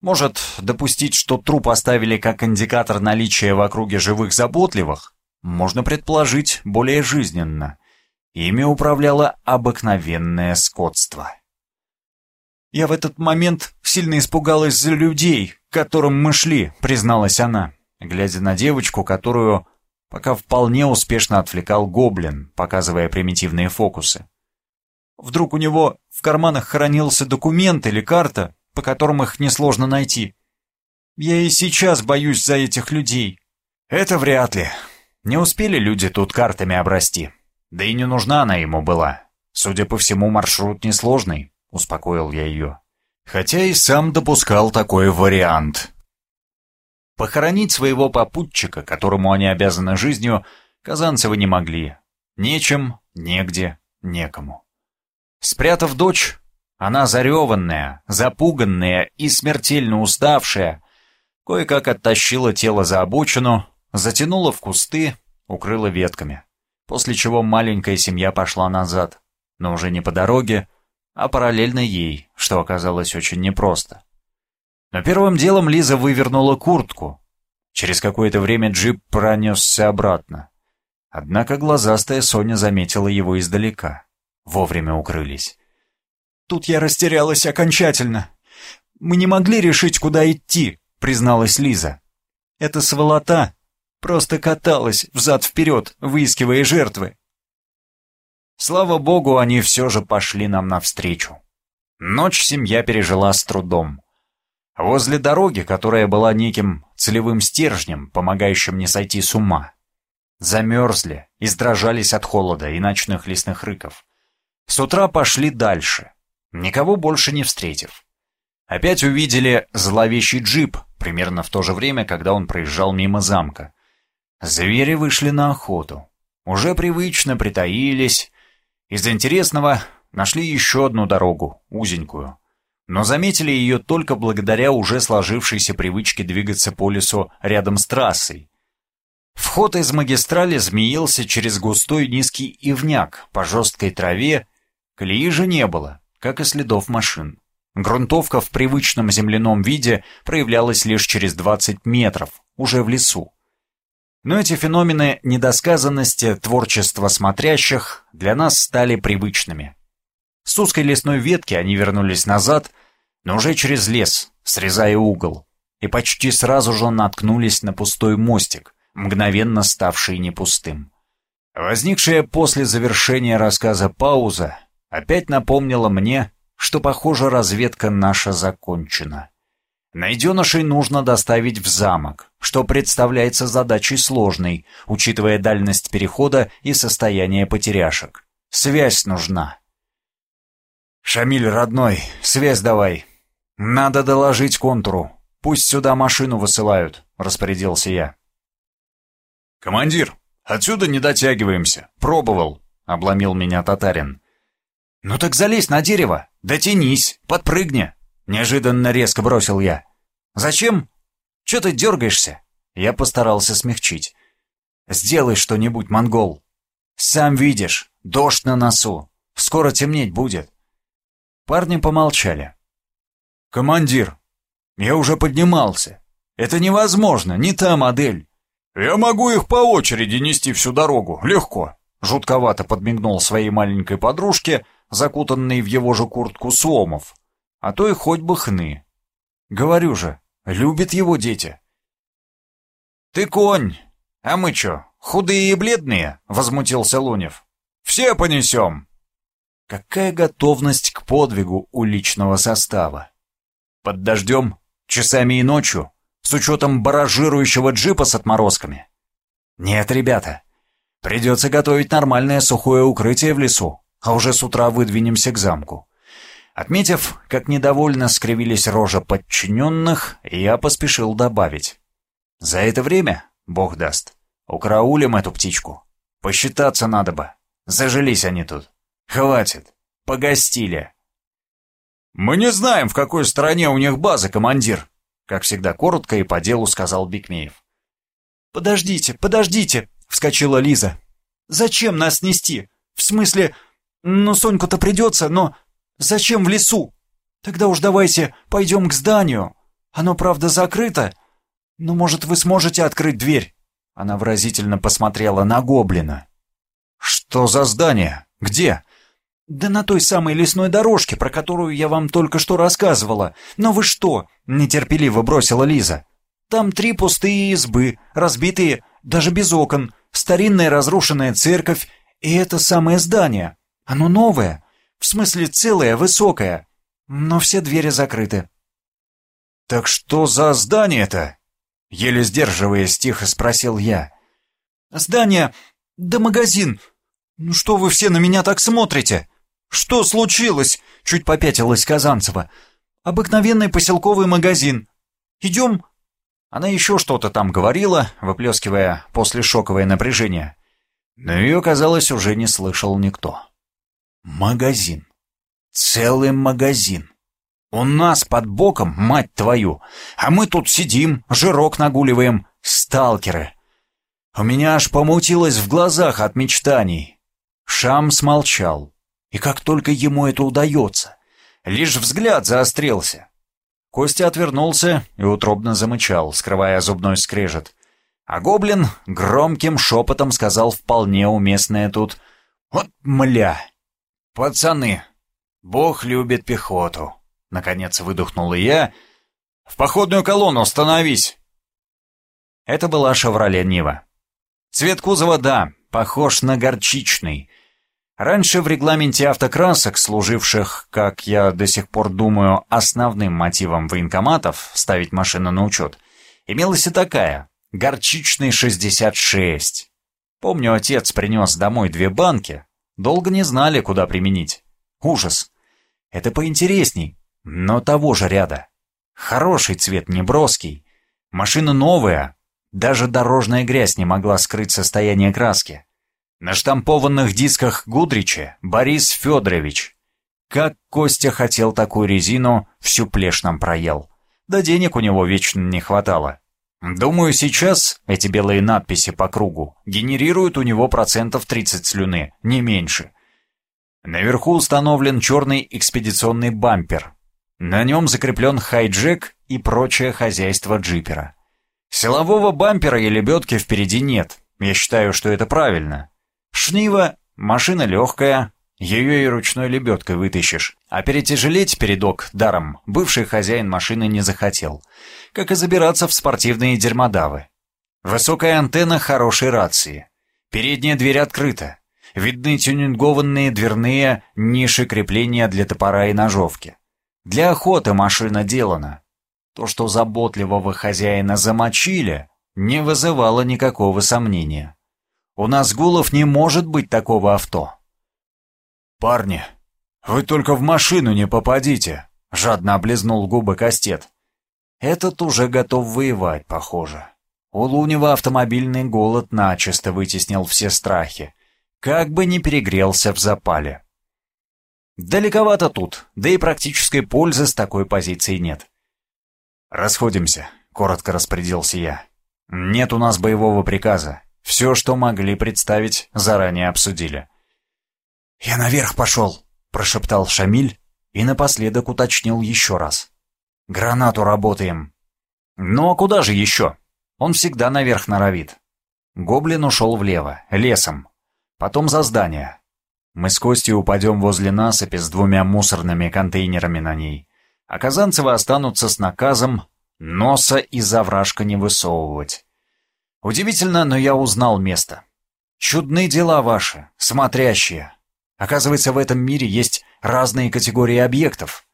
Может, допустить, что труп оставили как индикатор наличия в округе живых заботливых? можно предположить, более жизненно. Ими управляло обыкновенное скотство. «Я в этот момент сильно испугалась за людей, к которым мы шли», — призналась она, глядя на девочку, которую пока вполне успешно отвлекал гоблин, показывая примитивные фокусы. Вдруг у него в карманах хранился документ или карта, по которым их несложно найти. Я и сейчас боюсь за этих людей. Это вряд ли, не успели люди тут картами обрасти. Да и не нужна она ему была. Судя по всему, маршрут несложный, успокоил я ее. Хотя и сам допускал такой вариант. Похоронить своего попутчика, которому они обязаны жизнью, казанцевы не могли. Нечем, негде, некому. Спрятав дочь, она зареванная, запуганная и смертельно уставшая, кое-как оттащила тело за обочину, затянула в кусты, укрыла ветками, после чего маленькая семья пошла назад, но уже не по дороге, а параллельно ей, что оказалось очень непросто. Но первым делом Лиза вывернула куртку. Через какое-то время джип пронесся обратно. Однако глазастая Соня заметила его издалека. Вовремя укрылись. «Тут я растерялась окончательно. Мы не могли решить, куда идти», — призналась Лиза. «Эта сволота просто каталась взад-вперед, выискивая жертвы. Слава богу, они все же пошли нам навстречу. Ночь семья пережила с трудом. Возле дороги, которая была неким целевым стержнем, помогающим не сойти с ума, замерзли, издрожались от холода и ночных лесных рыков. С утра пошли дальше, никого больше не встретив. Опять увидели зловещий джип, примерно в то же время, когда он проезжал мимо замка. Звери вышли на охоту. Уже привычно притаились, из интересного нашли еще одну дорогу, узенькую. Но заметили ее только благодаря уже сложившейся привычке двигаться по лесу рядом с трассой. Вход из магистрали змеился через густой низкий ивняк по жесткой траве, колеи же не было, как и следов машин. Грунтовка в привычном земляном виде проявлялась лишь через 20 метров, уже в лесу. Но эти феномены недосказанности творчества смотрящих для нас стали привычными. С узкой лесной ветки они вернулись назад, но уже через лес, срезая угол, и почти сразу же наткнулись на пустой мостик, мгновенно ставший непустым. Возникшая после завершения рассказа пауза опять напомнила мне, что, похоже, разведка наша закончена. Найденышей нужно доставить в замок, что представляется задачей сложной, учитывая дальность перехода и состояние потеряшек. Связь нужна. «Шамиль, родной, связь давай. Надо доложить контуру. Пусть сюда машину высылают», — распорядился я. «Командир, отсюда не дотягиваемся. Пробовал», — обломил меня татарин. «Ну так залезь на дерево, дотянись, подпрыгни», Неожиданно резко бросил я. «Зачем? Че ты дергаешься?» Я постарался смягчить. «Сделай что-нибудь, монгол. Сам видишь, дождь на носу. Скоро темнеть будет». Парни помолчали. «Командир, я уже поднимался. Это невозможно, не та модель. Я могу их по очереди нести всю дорогу, легко». Жутковато подмигнул своей маленькой подружке, закутанной в его же куртку Суомов а то и хоть бы хны. Говорю же, любят его дети. «Ты конь, а мы чё, худые и бледные?» — возмутился Лунев. «Все понесем!» Какая готовность к подвигу у личного состава? Под дождем, часами и ночью, с учетом баражирующего джипа с отморозками? Нет, ребята, придется готовить нормальное сухое укрытие в лесу, а уже с утра выдвинемся к замку. Отметив, как недовольно скривились рожа подчиненных, я поспешил добавить. За это время, бог даст, украулим эту птичку. Посчитаться надо бы. Зажились они тут. Хватит. Погостили. «Мы не знаем, в какой стране у них база, командир», как всегда коротко и по делу сказал Бикмеев. «Подождите, подождите!» — вскочила Лиза. «Зачем нас нести? В смысле, ну, Соньку-то придется, но Зачем в лесу? Тогда уж давайте пойдем к зданию. Оно, правда, закрыто, но, может, вы сможете открыть дверь?» Она выразительно посмотрела на гоблина. «Что за здание? Где?» «Да на той самой лесной дорожке, про которую я вам только что рассказывала. Но вы что?» — нетерпеливо бросила Лиза. «Там три пустые избы, разбитые, даже без окон, старинная разрушенная церковь и это самое здание. Оно новое, в смысле целая, высокая. Но все двери закрыты. «Так что за здание-то?» Еле сдерживаясь, тихо спросил я. «Здание... да магазин. Ну что вы все на меня так смотрите? Что случилось?» Чуть попятилась Казанцева. «Обыкновенный поселковый магазин. Идем?» Она еще что-то там говорила, выплескивая после шоковое напряжение. Но ее, казалось, уже не слышал никто. Магазин. Целый магазин. У нас под боком, мать твою, а мы тут сидим, жирок нагуливаем, сталкеры. У меня аж помутилось в глазах от мечтаний. Шам смолчал. И как только ему это удается, лишь взгляд заострился. Костя отвернулся и утробно замычал, скрывая зубной скрежет. А гоблин громким шепотом сказал вполне уместное тут «Вот мля! Пацаны, бог любит пехоту!» Наконец выдохнул я. «В походную колонну становись!» Это была «Шевроле Нива». Цвет кузова, да, похож на горчичный. Раньше в регламенте автокрасок, служивших, как я до сих пор думаю, основным мотивом военкоматов ставить машину на учет, имелась и такая — горчичный 66. Помню, отец принес домой две банки, долго не знали, куда применить. Ужас. Это поинтересней, но того же ряда. Хороший цвет, неброский. Машина новая, даже дорожная грязь не могла скрыть состояние краски. На штампованных дисках Гудрича Борис Федорович. Как Костя хотел такую резину, всю плешь нам проел. Да денег у него вечно не хватало. Думаю, сейчас эти белые надписи по кругу генерируют у него процентов 30 слюны, не меньше. Наверху установлен черный экспедиционный бампер. На нем закреплен хайджек и прочее хозяйство джипера. Силового бампера и лебедки впереди нет. Я считаю, что это правильно. Шнива — машина легкая, ее и ручной лебедкой вытащишь. А перетяжелеть передок даром бывший хозяин машины не захотел. Как и забираться в спортивные дерьмодавы. Высокая антенна хорошей рации. Передняя дверь открыта. Видны тюнингованные дверные ниши крепления для топора и ножовки. Для охоты машина делана. То, что заботливого хозяина замочили, не вызывало никакого сомнения. У нас Гулов не может быть такого авто. «Парни, вы только в машину не попадите!» — жадно облизнул губы Кастет. Этот уже готов воевать, похоже. У Лунева автомобильный голод начисто вытеснил все страхи. Как бы не перегрелся в запале. Далековато тут, да и практической пользы с такой позиции нет. «Расходимся», — коротко распорядился я. «Нет у нас боевого приказа. Все, что могли представить, заранее обсудили». «Я наверх пошел», — прошептал Шамиль и напоследок уточнил еще раз. «Гранату работаем». «Ну а куда же еще? Он всегда наверх норовит». Гоблин ушел влево, лесом. Потом за здание. Мы с Костей упадем возле насыпи с двумя мусорными контейнерами на ней а Казанцевы останутся с наказом носа из овражка не высовывать. Удивительно, но я узнал место. Чудные дела ваши, смотрящие. Оказывается, в этом мире есть разные категории объектов.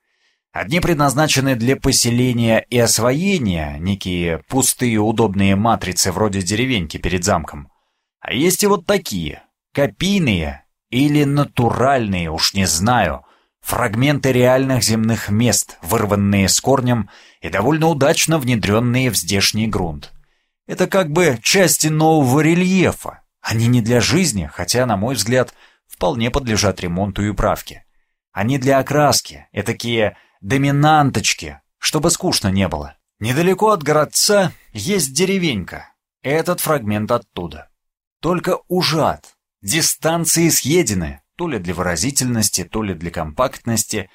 Одни предназначены для поселения и освоения, некие пустые удобные матрицы вроде деревеньки перед замком. А есть и вот такие, копийные или натуральные, уж не знаю, Фрагменты реальных земных мест, вырванные с корнем и довольно удачно внедренные в здешний грунт. Это как бы части нового рельефа. Они не для жизни, хотя, на мой взгляд, вполне подлежат ремонту и правке. Они для окраски, этакие доминанточки, чтобы скучно не было. Недалеко от городца есть деревенька. Этот фрагмент оттуда. Только ужат. Дистанции съедены то ли для выразительности, то ли для компактности.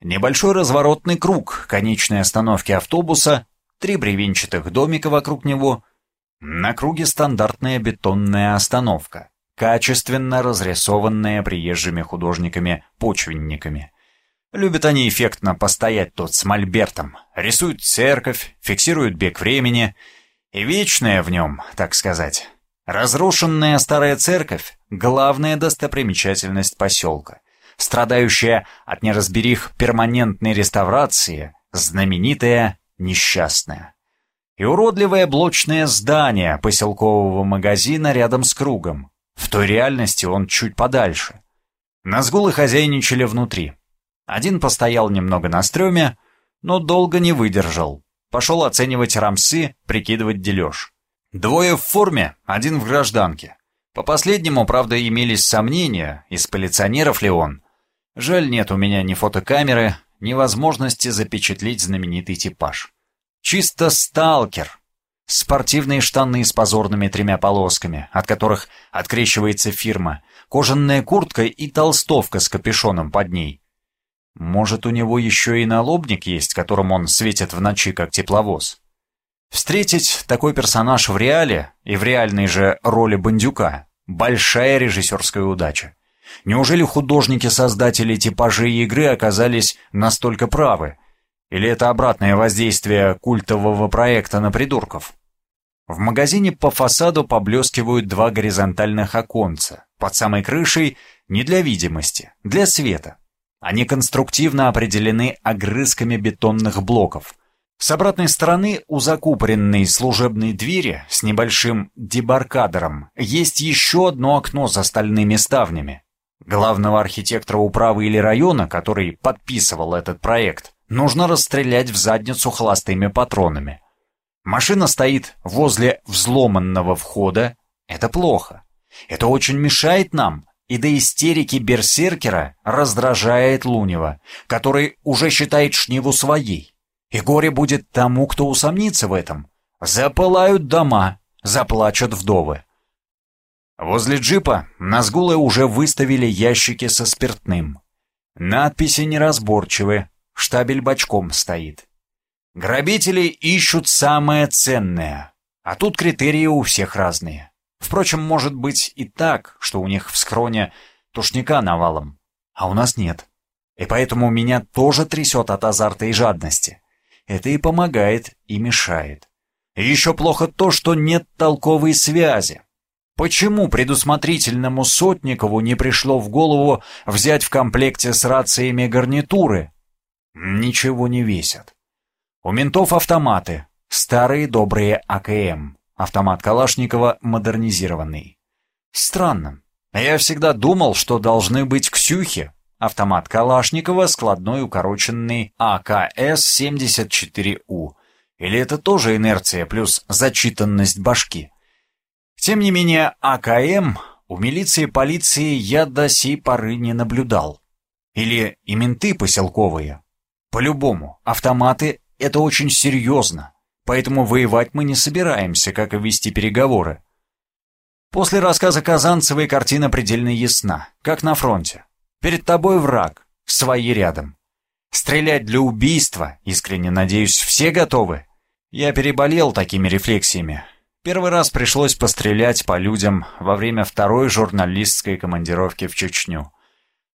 Небольшой разворотный круг конечной остановки автобуса, три бревенчатых домика вокруг него. На круге стандартная бетонная остановка, качественно разрисованная приезжими художниками-почвенниками. Любят они эффектно постоять тут с мольбертом, рисуют церковь, фиксируют бег времени, и вечное в нем, так сказать. Разрушенная старая церковь — главная достопримечательность поселка, страдающая от неразберих перманентной реставрации, знаменитая несчастная. И уродливое блочное здание поселкового магазина рядом с кругом. В той реальности он чуть подальше. Назгулы хозяйничали внутри. Один постоял немного на стреме, но долго не выдержал. Пошел оценивать рамсы, прикидывать дележ. Двое в форме, один в гражданке. По последнему, правда, имелись сомнения, из полиционеров ли он. Жаль, нет у меня ни фотокамеры, ни возможности запечатлеть знаменитый типаж. Чисто сталкер. Спортивные штаны с позорными тремя полосками, от которых открещивается фирма, кожаная куртка и толстовка с капюшоном под ней. Может, у него еще и налобник есть, которым он светит в ночи, как тепловоз. Встретить такой персонаж в реале и в реальной же роли бандюка – большая режиссерская удача. Неужели художники-создатели типажей игры оказались настолько правы? Или это обратное воздействие культового проекта на придурков? В магазине по фасаду поблескивают два горизонтальных оконца, под самой крышей не для видимости, для света. Они конструктивно определены огрызками бетонных блоков. С обратной стороны у закупоренной служебной двери с небольшим дебаркадером есть еще одно окно за стальными ставнями. Главного архитектора управы или района, который подписывал этот проект, нужно расстрелять в задницу холостыми патронами. Машина стоит возле взломанного входа. Это плохо. Это очень мешает нам, и до истерики берсеркера раздражает Лунева, который уже считает Шниву своей. И горе будет тому, кто усомнится в этом. Запылают дома, заплачут вдовы. Возле джипа Назгулы уже выставили ящики со спиртным. Надписи неразборчивы, штабель бочком стоит. Грабители ищут самое ценное, а тут критерии у всех разные. Впрочем, может быть и так, что у них в скроне тушника навалом, а у нас нет. И поэтому меня тоже трясет от азарта и жадности. Это и помогает, и мешает. И еще плохо то, что нет толковой связи. Почему предусмотрительному Сотникову не пришло в голову взять в комплекте с рациями гарнитуры? Ничего не весят. У ментов автоматы, старые добрые АКМ, автомат Калашникова модернизированный. Странно. Я всегда думал, что должны быть Ксюхи, автомат Калашникова, складной укороченный АКС-74У. Или это тоже инерция плюс зачитанность башки? Тем не менее, АКМ у милиции и полиции я до сей поры не наблюдал. Или и менты поселковые. По-любому, автоматы — это очень серьезно, поэтому воевать мы не собираемся, как и вести переговоры. После рассказа Казанцевой картина предельно ясна, как на фронте. Перед тобой враг, свои рядом. Стрелять для убийства, искренне надеюсь, все готовы. Я переболел такими рефлексиями, Первый раз пришлось пострелять по людям во время второй журналистской командировки в Чечню.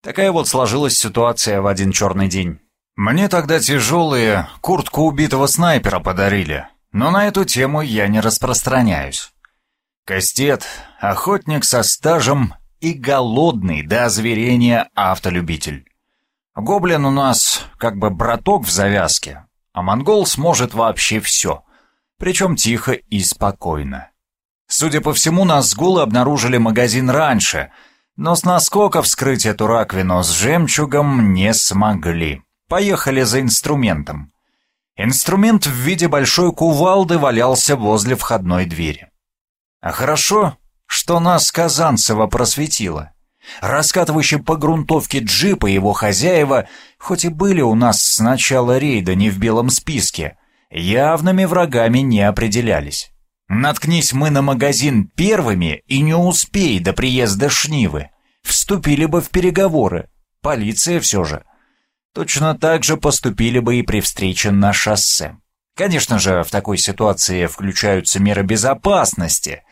Такая вот сложилась ситуация в один черный день. Мне тогда тяжелые куртку убитого снайпера подарили, но на эту тему я не распространяюсь. Кастет, охотник со стажем и голодный до озверения автолюбитель. Гоблин у нас как бы браток в завязке, а монгол сможет вообще все — причем тихо и спокойно. Судя по всему, нас с Гулы обнаружили магазин раньше, но с наскока вскрыть эту раковину с жемчугом не смогли. Поехали за инструментом. Инструмент в виде большой кувалды валялся возле входной двери. А хорошо, что нас Казанцева просветила. Раскатывающий по грунтовке джип и его хозяева, хоть и были у нас с начала рейда не в белом списке, явными врагами не определялись. Наткнись мы на магазин первыми и не успей до приезда Шнивы. Вступили бы в переговоры. Полиция все же. Точно так же поступили бы и при встрече на шоссе. Конечно же, в такой ситуации включаются меры безопасности,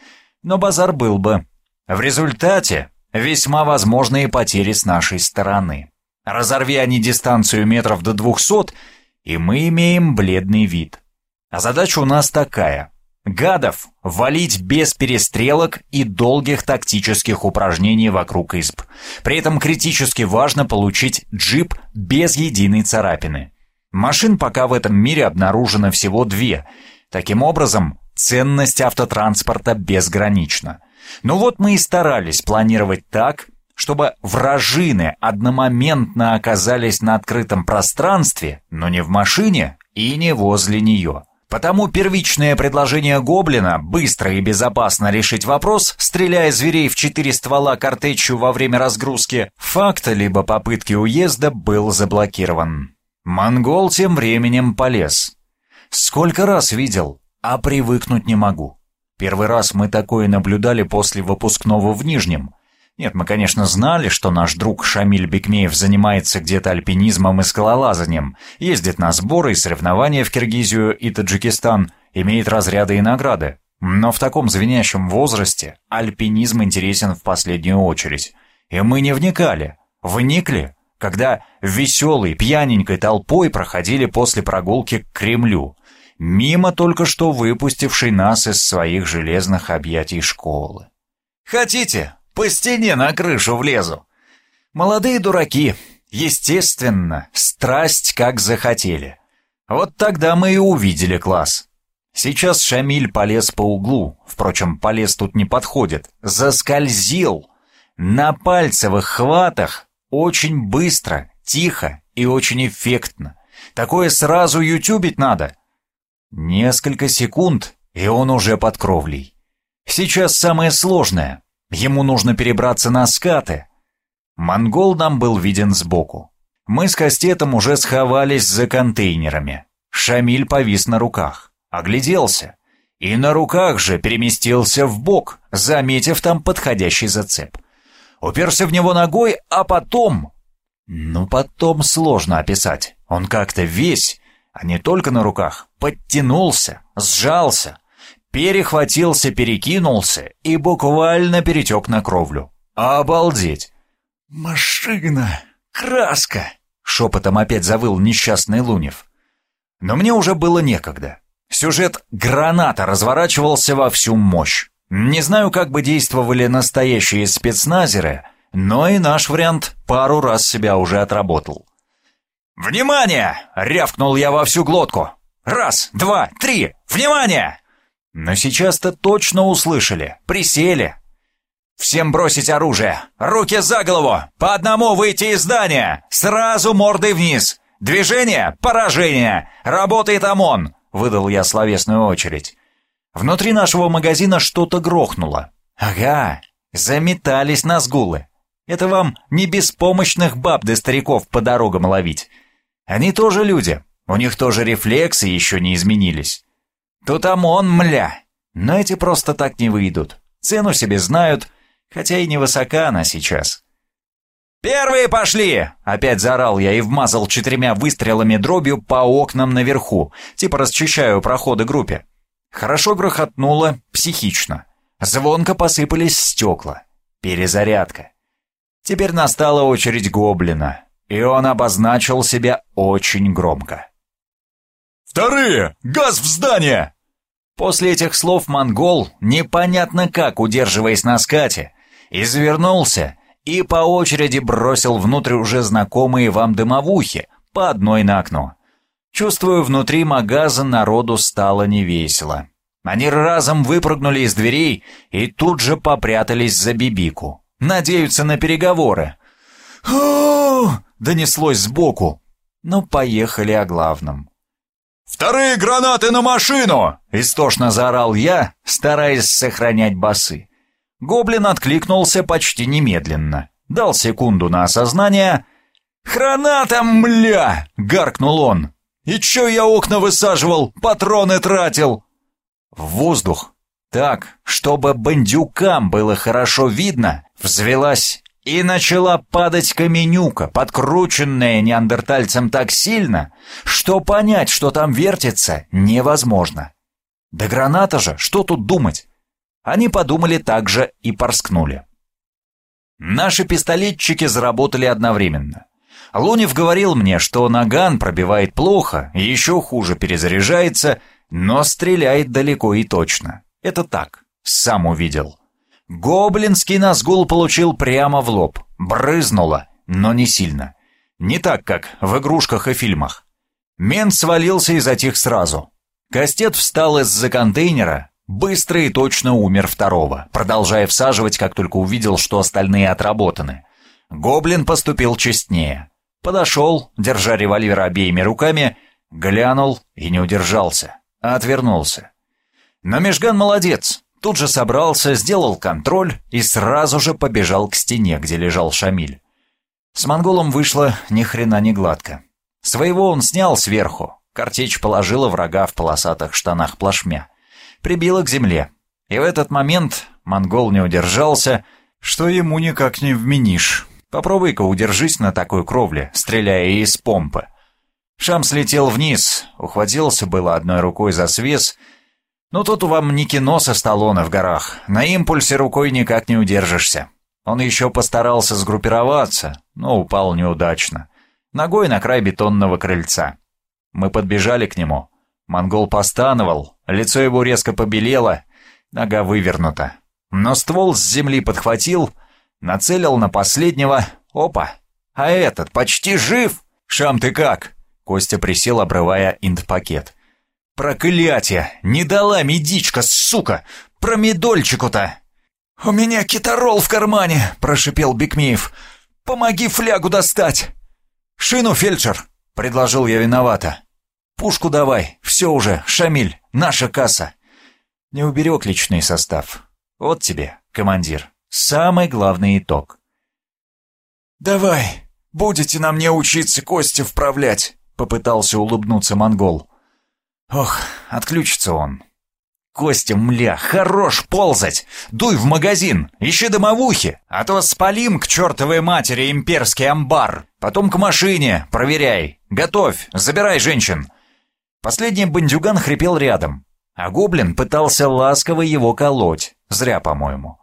но базар был бы. В результате весьма возможные потери с нашей стороны. Разорви они дистанцию метров до двухсот — и мы имеем бледный вид. А задача у нас такая. Гадов валить без перестрелок и долгих тактических упражнений вокруг изб. При этом критически важно получить джип без единой царапины. Машин пока в этом мире обнаружено всего две. Таким образом, ценность автотранспорта безгранична. Ну вот мы и старались планировать так, чтобы вражины одномоментно оказались на открытом пространстве, но не в машине и не возле нее. Потому первичное предложение Гоблина быстро и безопасно решить вопрос, стреляя зверей в четыре ствола картечью во время разгрузки, факта либо попытки уезда был заблокирован. Монгол тем временем полез. Сколько раз видел, а привыкнуть не могу. Первый раз мы такое наблюдали после выпускного в Нижнем. Нет, мы, конечно, знали, что наш друг Шамиль Бекмеев занимается где-то альпинизмом и скалолазанием, ездит на сборы и соревнования в Киргизию и Таджикистан, имеет разряды и награды. Но в таком звенящем возрасте альпинизм интересен в последнюю очередь. И мы не вникали. Вникли, когда веселой, пьяненькой толпой проходили после прогулки к Кремлю, мимо только что выпустившей нас из своих железных объятий школы. «Хотите, по стене на крышу влезу?» Молодые дураки, естественно, страсть как захотели. Вот тогда мы и увидели класс. Сейчас Шамиль полез по углу, впрочем, полез тут не подходит, заскользил. На пальцевых хватах очень быстро, тихо и очень эффектно. Такое сразу ютубить надо. Несколько секунд, и он уже под кровлей. Сейчас самое сложное. Ему нужно перебраться на скаты. Монгол нам был виден сбоку. Мы с Кастетом уже сховались за контейнерами. Шамиль повис на руках, огляделся. И на руках же переместился в бок, заметив там подходящий зацеп уперся в него ногой, а потом... Ну, потом сложно описать. Он как-то весь, а не только на руках, подтянулся, сжался, перехватился, перекинулся и буквально перетек на кровлю. Обалдеть! «Машина! Краска!» — шепотом опять завыл несчастный Лунев. Но мне уже было некогда. Сюжет «Граната» разворачивался во всю мощь. Не знаю, как бы действовали настоящие спецназеры, но и наш вариант пару раз себя уже отработал. «Внимание!» — рявкнул я во всю глотку. «Раз, два, три! Внимание!» Но сейчас-то точно услышали, присели. «Всем бросить оружие! Руки за голову! По одному выйти из здания! Сразу мордой вниз! Движение — поражение! Работает ОМОН!» — выдал я словесную очередь. Внутри нашего магазина что-то грохнуло. Ага, заметались на сгулы. Это вам не беспомощных баб да стариков по дорогам ловить. Они тоже люди, у них тоже рефлексы еще не изменились. Тут ОМОН, мля. Но эти просто так не выйдут. Цену себе знают, хотя и невысока она сейчас. «Первые пошли!» — опять заорал я и вмазал четырьмя выстрелами дробью по окнам наверху, типа расчищаю проходы группе. Хорошо грохотнуло, психично. Звонко посыпались стекла. Перезарядка. Теперь настала очередь гоблина, и он обозначил себя очень громко. «Вторые! Газ в здание!» После этих слов монгол, непонятно как удерживаясь на скате, извернулся и по очереди бросил внутрь уже знакомые вам дымовухи, по одной на окно. Чувствую, внутри магаза народу стало невесело. Они разом выпрыгнули из дверей и тут же попрятались за бибику. Надеются на переговоры. «О!» — донеслось сбоку. Ну, поехали о главном. «Вторые гранаты на машину!» — истошно заорал я, стараясь сохранять басы. Гоблин откликнулся почти немедленно. Дал секунду на осознание. «Граната, мля!» — гаркнул он. И чё я окна высаживал, патроны тратил?» В воздух, так, чтобы бандюкам было хорошо видно, взвелась и начала падать каменюка, подкрученная неандертальцем так сильно, что понять, что там вертится, невозможно. Да граната же, что тут думать? Они подумали так же и порскнули. Наши пистолетчики заработали одновременно. Лунев говорил мне, что наган пробивает плохо, еще хуже перезаряжается, но стреляет далеко и точно. Это так, сам увидел. Гоблинский назгул получил прямо в лоб, брызнуло, но не сильно. Не так, как в игрушках и фильмах. Мент свалился и затих сразу. Кастет встал из-за контейнера, быстро и точно умер второго, продолжая всаживать, как только увидел, что остальные отработаны. Гоблин поступил честнее. Подошел, держа револьвер обеими руками, глянул и не удержался, отвернулся. Но Межган молодец, тут же собрался, сделал контроль и сразу же побежал к стене, где лежал Шамиль. С монголом вышло ни хрена не гладко. Своего он снял сверху, Картечь положила врага в полосатых штанах плашмя. Прибила к земле. И в этот момент монгол не удержался, что ему никак не вменишь. Попробуй-ка удержись на такой кровле, стреляя из помпы. Шам слетел вниз, ухватился было одной рукой за свес, но тут вам не кино со Сталлоне в горах, на импульсе рукой никак не удержишься. Он еще постарался сгруппироваться, но упал неудачно. Ногой на край бетонного крыльца. Мы подбежали к нему. Монгол постановал, лицо его резко побелело, нога вывернута. Но ствол с земли подхватил, нацелил на последнего. Опа! А этот почти жив! Шам, ты как? Костя присел, обрывая инт-пакет. «Проклятие! Не дала медичка, сука! Про медольчику-то!» «У меня китарол в кармане!» – прошипел Бекмеев. «Помоги флягу достать!» «Шину, фельдшер!» – предложил я виновато. «Пушку давай, все уже, Шамиль, наша касса!» Не уберег личный состав. Вот тебе, командир, самый главный итог. «Давай, будете на мне учиться кости вправлять!» Попытался улыбнуться монгол. Ох, отключится он. Костя, мля, хорош ползать! Дуй в магазин, ищи домовухи, а то спалим к чертовой матери имперский амбар. Потом к машине, проверяй. Готовь, забирай женщин. Последний бандюган хрипел рядом, а гоблин пытался ласково его колоть. Зря, по-моему.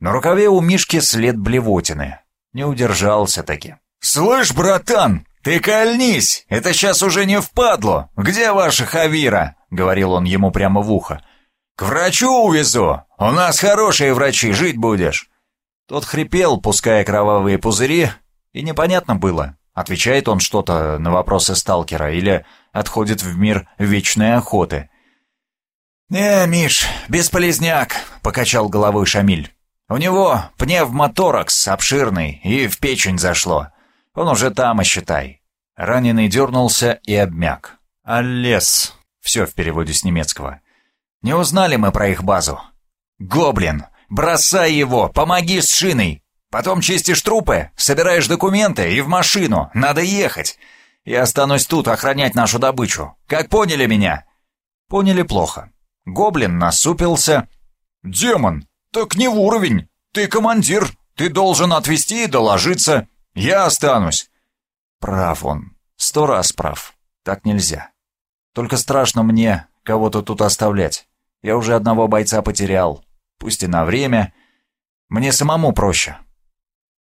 На рукаве у Мишки след блевотины. Не удержался таки. «Слышь, братан, «Ты кольнись! Это сейчас уже не впадло! Где ваша Хавира?» — говорил он ему прямо в ухо. «К врачу увезу! У нас хорошие врачи, жить будешь!» Тот хрипел, пуская кровавые пузыри, и непонятно было, отвечает он что-то на вопросы сталкера или отходит в мир вечной охоты. «Не, Миш, бесполезняк», — покачал головой Шамиль. «У него пневмоторакс обширный, и в печень зашло. Он уже там, и считай. Раненый дернулся и обмяк. «Аллес». Все в переводе с немецкого. «Не узнали мы про их базу?» «Гоблин! Бросай его! Помоги с шиной! Потом чистишь трупы, собираешь документы и в машину. Надо ехать. Я останусь тут охранять нашу добычу. Как поняли меня?» Поняли плохо. Гоблин насупился. «Демон, так не в уровень. Ты командир. Ты должен отвезти и доложиться. Я останусь!» Прав он. Сто раз прав. Так нельзя. Только страшно мне кого-то тут оставлять. Я уже одного бойца потерял. Пусть и на время. Мне самому проще.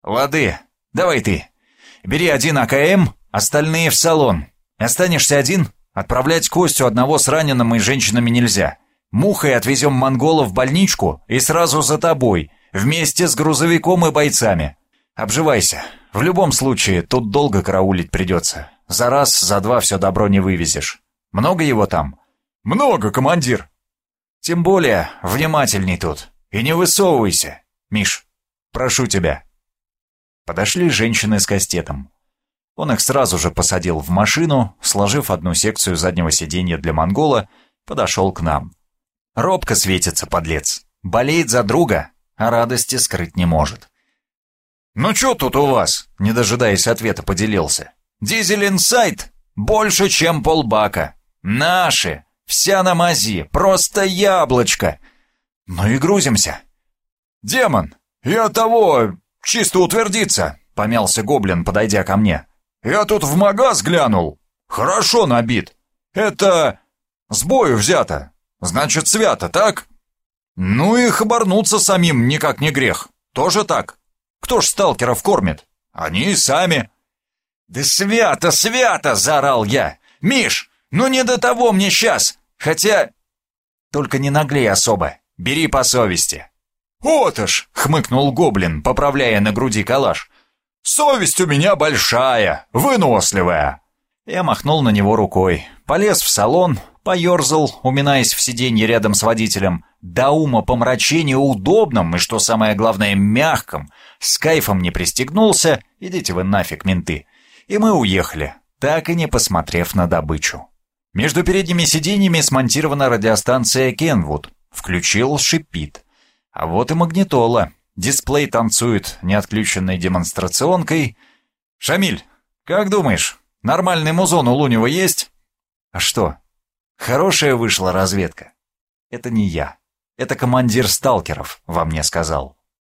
Лады, давай ты. Бери один АКМ, остальные в салон. Останешься один, отправлять Костю одного с раненым и женщинами нельзя. Мухой отвезем монголов в больничку и сразу за тобой, вместе с грузовиком и бойцами. Обживайся. В любом случае, тут долго караулить придется. За раз, за два все добро не вывезешь. Много его там? Много, командир. Тем более, внимательней тут. И не высовывайся. Миш, прошу тебя. Подошли женщины с кастетом. Он их сразу же посадил в машину, сложив одну секцию заднего сиденья для монгола, подошел к нам. Робко светится, подлец. Болеет за друга, а радости скрыть не может. «Ну что тут у вас?» — не дожидаясь ответа, поделился. «Дизель инсайт больше, чем полбака. Наши, вся на мази, просто яблочко. Ну и грузимся». «Демон, я того, чисто утвердиться», — помялся гоблин, подойдя ко мне. «Я тут в магаз глянул. Хорошо набит. Это с бою взято. Значит, свято, так?» «Ну и хабарнуться самим никак не грех. Тоже так?» Кто ж сталкеров кормит? Они сами. «Да свято, свято!» — заорал я. «Миш, ну не до того мне сейчас! Хотя...» «Только не наглей особо. Бери по совести». «Вот уж!» — хмыкнул гоблин, поправляя на груди калаш. «Совесть у меня большая, выносливая!» Я махнул на него рукой, полез в салон, поерзал, уминаясь в сиденье рядом с водителем, до ума помрачения удобным и, что самое главное, мягком, с кайфом не пристегнулся, идите вы нафиг, менты. И мы уехали, так и не посмотрев на добычу. Между передними сиденьями смонтирована радиостанция «Кенвуд». Включил шипит. А вот и магнитола. Дисплей танцует неотключенной демонстрационкой. «Шамиль, как думаешь, нормальный музон у Лунева есть?» А что? Хорошая вышла разведка. Это не я. Это командир сталкеров во мне сказал.